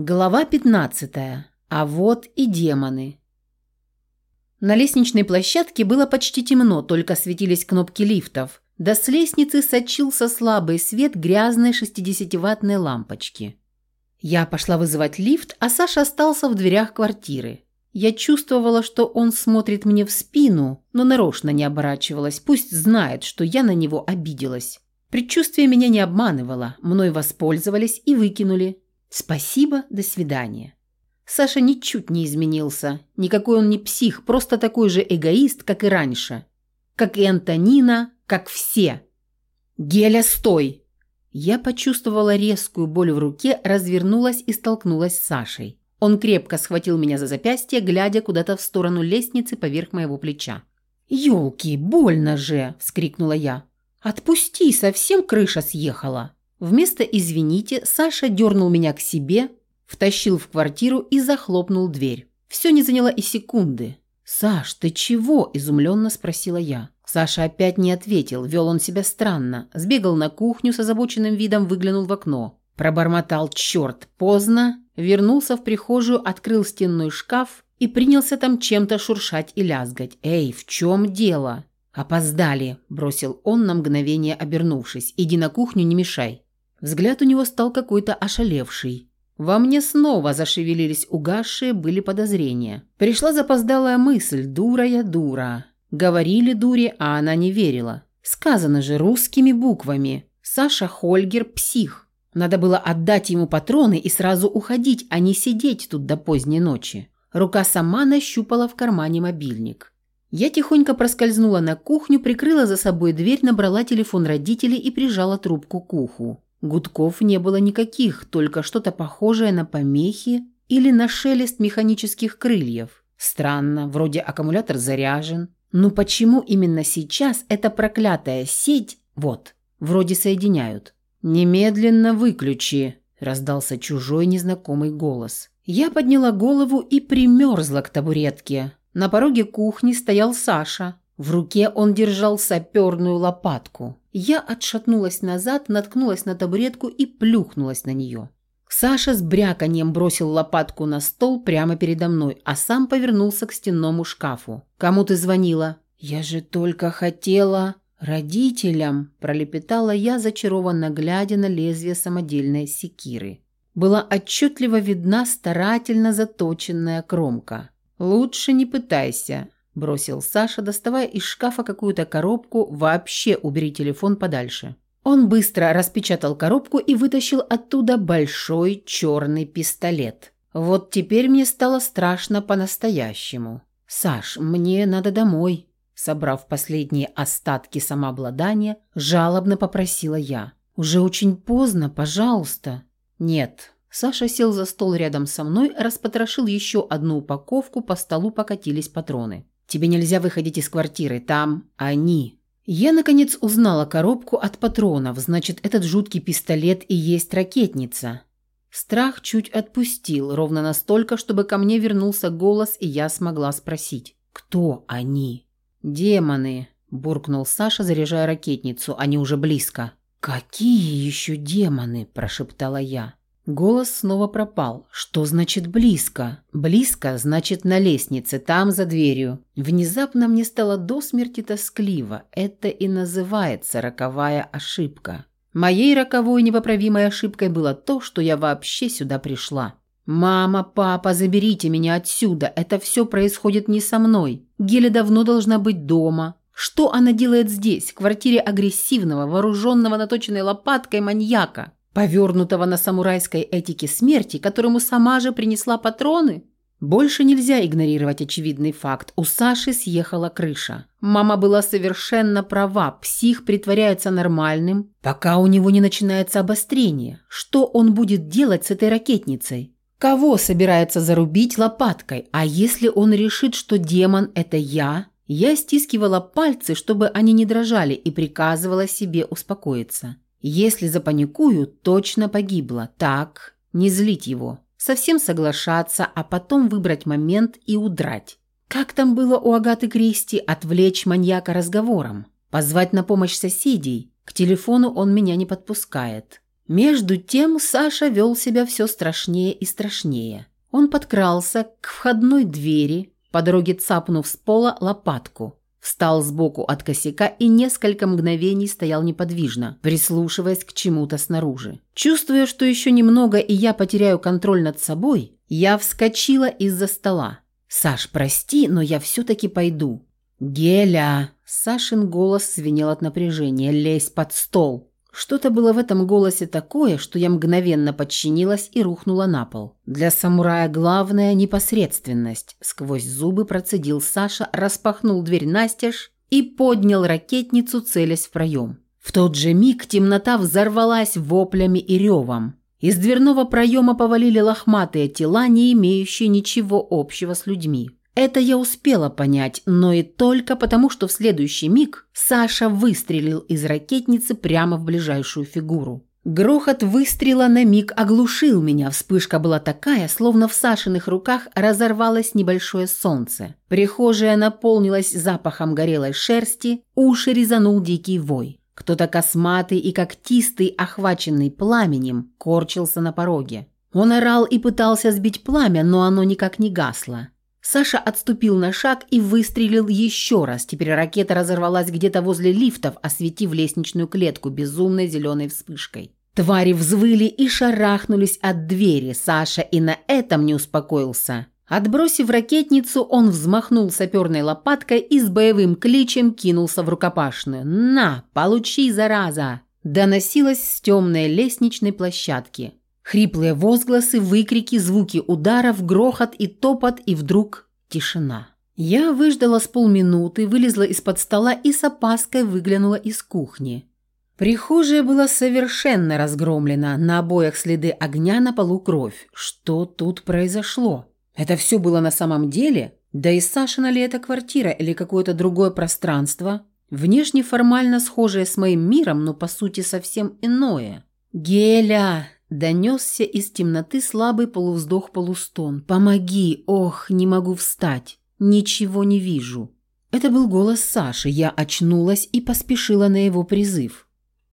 Глава 15. А вот и демоны. На лестничной площадке было почти темно, только светились кнопки лифтов. До с лестницы сочился слабый свет грязной 60-ваттной лампочки. Я пошла вызывать лифт, а Саша остался в дверях квартиры. Я чувствовала, что он смотрит мне в спину, но нарочно не оборачивалась, пусть знает, что я на него обиделась. Предчувствие меня не обманывало, мной воспользовались и выкинули. Спасибо, до свидания. Саша ничуть не изменился. Никакой он не псих, просто такой же эгоист, как и раньше. Как и Антонина, как все. «Геля, стой!» Я почувствовала резкую боль в руке, развернулась и столкнулась с Сашей. Он крепко схватил меня за запястье, глядя куда-то в сторону лестницы поверх моего плеча. «Елки, больно же!» – вскрикнула я. «Отпусти, совсем крыша съехала!» Вместо «извините» Саша дернул меня к себе, втащил в квартиру и захлопнул дверь. Все не заняло и секунды. «Саш, ты чего?» – изумленно спросила я. Саша опять не ответил, вел он себя странно. Сбегал на кухню с озабоченным видом, выглянул в окно. Пробормотал «Черт, поздно!» Вернулся в прихожую, открыл стенной шкаф и принялся там чем-то шуршать и лязгать. «Эй, в чем дело?» «Опоздали», – бросил он на мгновение, обернувшись. «Иди на кухню, не мешай». Взгляд у него стал какой-то ошалевший. Во мне снова зашевелились угасшие были подозрения. Пришла запоздалая мысль «дура я дура». Говорили дуре, а она не верила. Сказано же русскими буквами. Саша Хольгер – псих. Надо было отдать ему патроны и сразу уходить, а не сидеть тут до поздней ночи. Рука сама нащупала в кармане мобильник. Я тихонько проскользнула на кухню, прикрыла за собой дверь, набрала телефон родителей и прижала трубку к уху. Гудков не было никаких, только что-то похожее на помехи или на шелест механических крыльев. Странно, вроде аккумулятор заряжен. Но почему именно сейчас эта проклятая сеть, вот, вроде соединяют? «Немедленно выключи», – раздался чужой незнакомый голос. Я подняла голову и примерзла к табуретке. На пороге кухни стоял Саша. В руке он держал саперную лопатку. Я отшатнулась назад, наткнулась на табуретку и плюхнулась на нее. Саша с бряканьем бросил лопатку на стол прямо передо мной, а сам повернулся к стенному шкафу. «Кому ты звонила?» «Я же только хотела...» «Родителям!» – пролепетала я, зачарованно глядя на лезвие самодельной секиры. Была отчетливо видна старательно заточенная кромка. «Лучше не пытайся бросил Саша, доставая из шкафа какую-то коробку, вообще убери телефон подальше. Он быстро распечатал коробку и вытащил оттуда большой черный пистолет. Вот теперь мне стало страшно по-настоящему. «Саш, мне надо домой», Собрав последние остатки самообладания, жалобно попросила я. «Уже очень поздно, пожалуйста». «Нет». Саша сел за стол рядом со мной, распотрошил еще одну упаковку, по столу покатились патроны. Тебе нельзя выходить из квартиры, там они. Я, наконец, узнала коробку от патронов, значит, этот жуткий пистолет и есть ракетница. Страх чуть отпустил, ровно настолько, чтобы ко мне вернулся голос, и я смогла спросить. «Кто они?» «Демоны», – буркнул Саша, заряжая ракетницу. «Они уже близко». «Какие еще демоны?» – прошептала я. Голос снова пропал. Что значит близко? Близко значит на лестнице, там за дверью. Внезапно мне стало до смерти тоскливо. Это и называется роковая ошибка. Моей роковой непоправимой ошибкой было то, что я вообще сюда пришла. «Мама, папа, заберите меня отсюда. Это все происходит не со мной. Геля давно должна быть дома. Что она делает здесь, в квартире агрессивного, вооруженного наточенной лопаткой маньяка?» Повернутого на самурайской этике смерти, которому сама же принесла патроны? Больше нельзя игнорировать очевидный факт. У Саши съехала крыша. Мама была совершенно права. Псих притворяется нормальным, пока у него не начинается обострение. Что он будет делать с этой ракетницей? Кого собирается зарубить лопаткой? А если он решит, что демон – это я? Я стискивала пальцы, чтобы они не дрожали, и приказывала себе успокоиться. Если запаникую, точно погибла. Так, не злить его. Совсем соглашаться, а потом выбрать момент и удрать. Как там было у Агаты Кристи отвлечь маньяка разговором? Позвать на помощь соседей? К телефону он меня не подпускает. Между тем Саша вел себя все страшнее и страшнее. Он подкрался к входной двери, по дороге цапнув с пола лопатку. Встал сбоку от косяка и несколько мгновений стоял неподвижно, прислушиваясь к чему-то снаружи. Чувствуя, что еще немного и я потеряю контроль над собой, я вскочила из-за стола. «Саш, прости, но я все-таки пойду». «Геля!» Сашин голос звенел от напряжения. «Лезь под стол!» Что-то было в этом голосе такое, что я мгновенно подчинилась и рухнула на пол. Для самурая главная непосредственность. Сквозь зубы процедил Саша, распахнул дверь настежь и поднял ракетницу, целясь в проем. В тот же миг темнота взорвалась воплями и ревом. Из дверного проема повалили лохматые тела, не имеющие ничего общего с людьми. Это я успела понять, но и только потому, что в следующий миг Саша выстрелил из ракетницы прямо в ближайшую фигуру. Грохот выстрела на миг оглушил меня. Вспышка была такая, словно в Сашиных руках разорвалось небольшое солнце. Прихожая наполнилась запахом горелой шерсти, уши резанул дикий вой. Кто-то косматый и когтистый, охваченный пламенем, корчился на пороге. Он орал и пытался сбить пламя, но оно никак не гасло. Саша отступил на шаг и выстрелил еще раз. Теперь ракета разорвалась где-то возле лифтов, осветив лестничную клетку безумной зеленой вспышкой. Твари взвыли и шарахнулись от двери. Саша и на этом не успокоился. Отбросив ракетницу, он взмахнул саперной лопаткой и с боевым кличем кинулся в рукопашную. «На, получи, зараза!» Доносилось с темной лестничной площадки. Хриплые возгласы, выкрики, звуки ударов, грохот и топот, и вдруг тишина. Я выждала с полминуты, вылезла из-под стола и с опаской выглянула из кухни. Прихожая была совершенно разгромлена, на обоях следы огня, на полу кровь. Что тут произошло? Это все было на самом деле? Да и Сашина ли это квартира или какое-то другое пространство? Внешне формально схожее с моим миром, но по сути совсем иное. «Геля!» Донесся из темноты слабый полувздох-полустон. «Помоги! Ох, не могу встать! Ничего не вижу!» Это был голос Саши. Я очнулась и поспешила на его призыв.